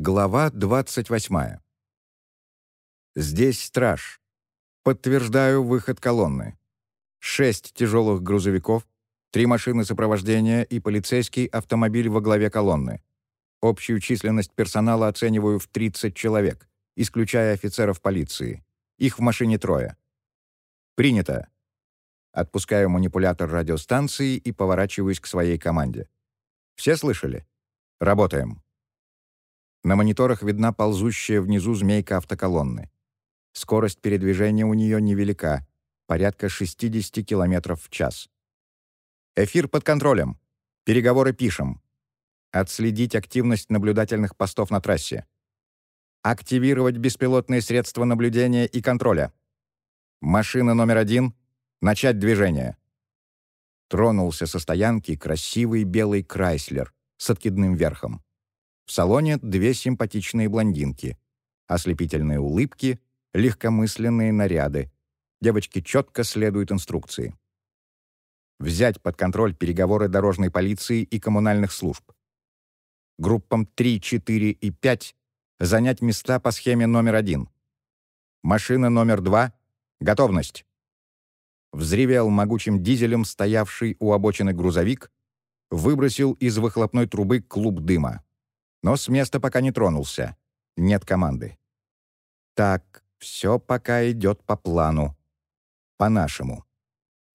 Глава 28. Здесь страж. Подтверждаю выход колонны. Шесть тяжелых грузовиков, три машины сопровождения и полицейский автомобиль во главе колонны. Общую численность персонала оцениваю в 30 человек, исключая офицеров полиции. Их в машине трое. Принято. Отпускаю манипулятор радиостанции и поворачиваюсь к своей команде. Все слышали? Работаем. На мониторах видна ползущая внизу змейка автоколонны. Скорость передвижения у нее невелика, порядка 60 км в час. Эфир под контролем. Переговоры пишем. Отследить активность наблюдательных постов на трассе. Активировать беспилотные средства наблюдения и контроля. Машина номер один. Начать движение. Тронулся со стоянки красивый белый Крайслер с откидным верхом. В салоне две симпатичные блондинки. Ослепительные улыбки, легкомысленные наряды. Девочки четко следуют инструкции. Взять под контроль переговоры дорожной полиции и коммунальных служб. Группам 3, 4 и 5 занять места по схеме номер 1. Машина номер 2 — готовность. Взревел могучим дизелем стоявший у обочины грузовик, выбросил из выхлопной трубы клуб дыма но с места пока не тронулся. Нет команды. Так, все пока идет по плану. По-нашему.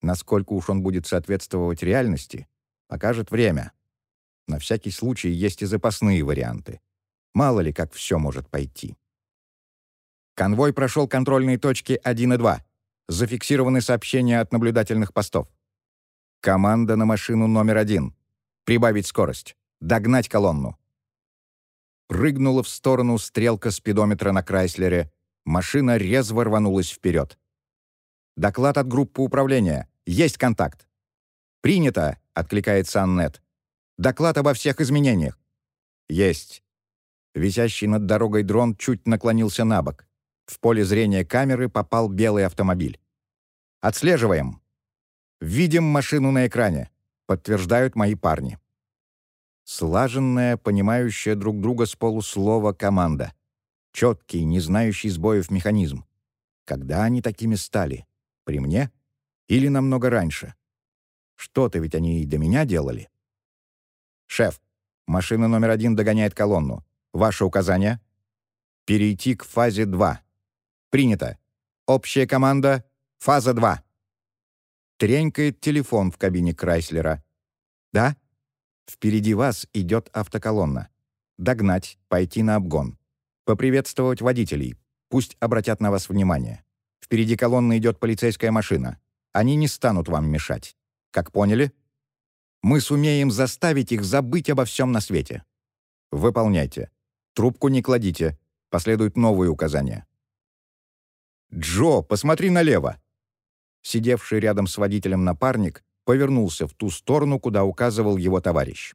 Насколько уж он будет соответствовать реальности, покажет время. На всякий случай есть и запасные варианты. Мало ли, как все может пойти. Конвой прошел контрольные точки 1 и 2. Зафиксированы сообщения от наблюдательных постов. Команда на машину номер один. Прибавить скорость. Догнать колонну. Прыгнула в сторону стрелка спидометра на Крайслере. Машина резво рванулась вперед. «Доклад от группы управления. Есть контакт». «Принято», — откликается Аннет. «Доклад обо всех изменениях». «Есть». Висящий над дорогой дрон чуть наклонился на бок. В поле зрения камеры попал белый автомобиль. «Отслеживаем». «Видим машину на экране», — подтверждают мои парни. Слаженная, понимающая друг друга с полуслова команда. Четкий, не знающий сбоев механизм. Когда они такими стали? При мне? Или намного раньше? Что-то ведь они и до меня делали. «Шеф, машина номер один догоняет колонну. Ваше указание?» «Перейти к фазе 2». «Принято. Общая команда — фаза 2». Тренькает телефон в кабине Крайслера. «Да?» Впереди вас идет автоколонна. Догнать, пойти на обгон. Поприветствовать водителей. Пусть обратят на вас внимание. Впереди колонны идет полицейская машина. Они не станут вам мешать. Как поняли? Мы сумеем заставить их забыть обо всем на свете. Выполняйте. Трубку не кладите. Последуют новые указания. «Джо, посмотри налево!» Сидевший рядом с водителем напарник повернулся в ту сторону, куда указывал его товарищ.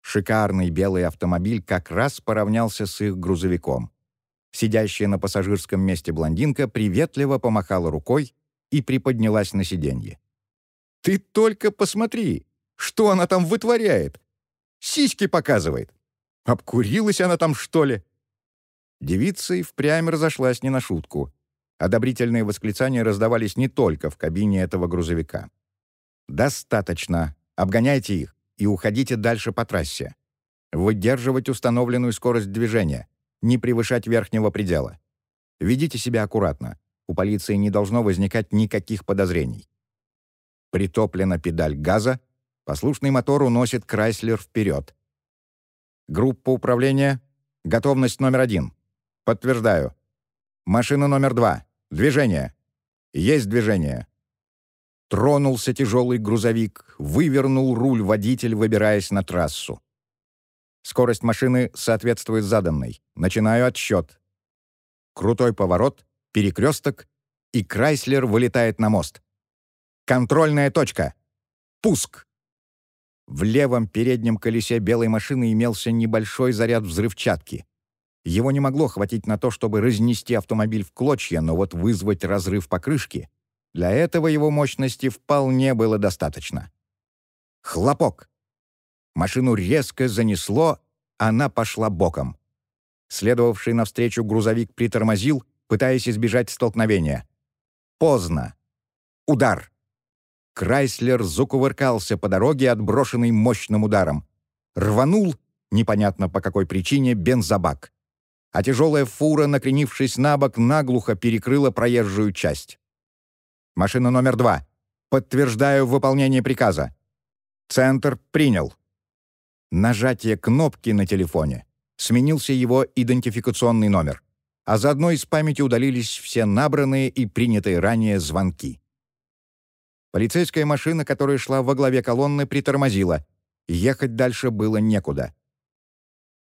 Шикарный белый автомобиль как раз поравнялся с их грузовиком. Сидящая на пассажирском месте блондинка приветливо помахала рукой и приподнялась на сиденье. «Ты только посмотри, что она там вытворяет! Сиськи показывает! Обкурилась она там, что ли?» Девица и впрямь разошлась не на шутку. Одобрительные восклицания раздавались не только в кабине этого грузовика. «Достаточно. Обгоняйте их и уходите дальше по трассе. Выдерживать установленную скорость движения, не превышать верхнего предела. Ведите себя аккуратно. У полиции не должно возникать никаких подозрений. Притоплена педаль газа, послушный мотор уносит Крайслер вперед. Группа управления. Готовность номер один. Подтверждаю. Машина номер два. Движение. Есть движение. Тронулся тяжелый грузовик, вывернул руль водитель, выбираясь на трассу. Скорость машины соответствует заданной. Начинаю отсчет. Крутой поворот, перекресток, и Крайслер вылетает на мост. Контрольная точка. Пуск. В левом переднем колесе белой машины имелся небольшой заряд взрывчатки. Его не могло хватить на то, чтобы разнести автомобиль в клочья, но вот вызвать разрыв покрышки для этого его мощности вполне было достаточно. Хлопок. Машину резко занесло, она пошла боком. Следовавший навстречу грузовик притормозил, пытаясь избежать столкновения. Поздно. Удар. Крайслер закувыркался по дороге, отброшенный мощным ударом. Рванул, непонятно по какой причине, бензобак. А тяжелая фура, накренившись на бок, наглухо перекрыла проезжую часть. Машина номер два. Подтверждаю выполнение приказа. Центр принял. Нажатие кнопки на телефоне. Сменился его идентификационный номер. А заодно из памяти удалились все набранные и принятые ранее звонки. Полицейская машина, которая шла во главе колонны, притормозила. Ехать дальше было некуда.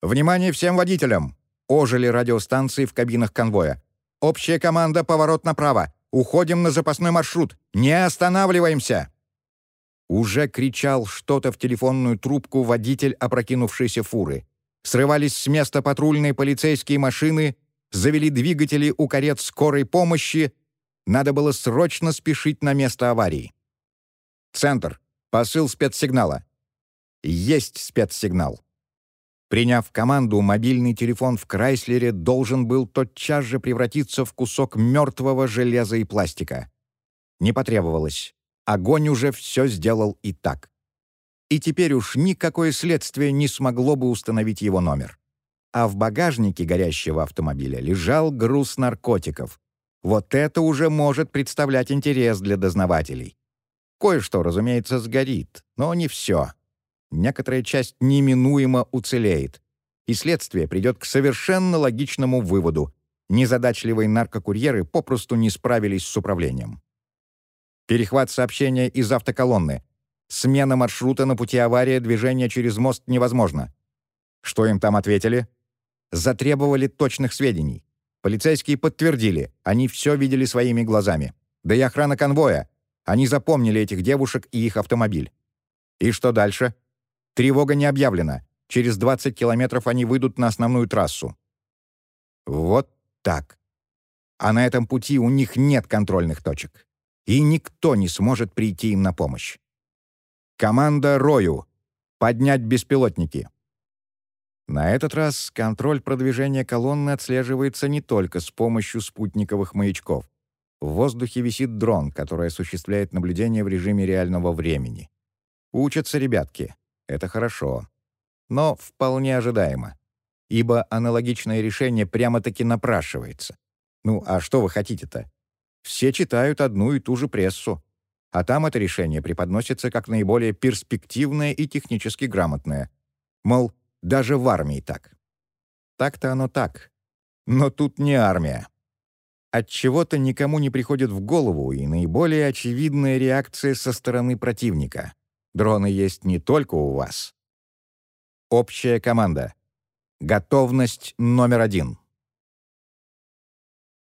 «Внимание всем водителям!» Ожили радиостанции в кабинах конвоя. «Общая команда, поворот направо! Уходим на запасной маршрут! Не останавливаемся!» Уже кричал что-то в телефонную трубку водитель опрокинувшейся фуры. Срывались с места патрульные полицейские машины, завели двигатели у карет скорой помощи, надо было срочно спешить на место аварии. Центр. Посыл спецсигнала. Есть спецсигнал. Приняв команду, мобильный телефон в Крайслере должен был тотчас же превратиться в кусок мертвого железа и пластика. Не потребовалось. Огонь уже все сделал и так. И теперь уж никакое следствие не смогло бы установить его номер. А в багажнике горящего автомобиля лежал груз наркотиков, вот это уже может представлять интерес для дознавателей. Кое-что, разумеется, сгорит, но не все. Некоторая часть неминуемо уцелеет. И следствие придет к совершенно логичному выводу. Незадачливые наркокурьеры попросту не справились с управлением. Перехват сообщения из автоколонны. Смена маршрута на пути аварии, движение через мост невозможно. Что им там ответили? Затребовали точных сведений. Полицейские подтвердили, они все видели своими глазами. Да и охрана конвоя. Они запомнили этих девушек и их автомобиль. И что дальше? Тревога не объявлена. Через 20 километров они выйдут на основную трассу. Вот так. А на этом пути у них нет контрольных точек. И никто не сможет прийти им на помощь. Команда Рою. Поднять беспилотники. На этот раз контроль продвижения колонны отслеживается не только с помощью спутниковых маячков. В воздухе висит дрон, который осуществляет наблюдение в режиме реального времени. Учатся ребятки. Это хорошо. Но вполне ожидаемо. Ибо аналогичное решение прямо-таки напрашивается. Ну, а что вы хотите-то? Все читают одну и ту же прессу. А там это решение преподносится как наиболее перспективное и технически грамотное. Мол, даже в армии так. Так-то оно так. Но тут не армия. От чего-то никому не приходит в голову и наиболее очевидная реакция со стороны противника. Дроны есть не только у вас. Общая команда. Готовность номер один.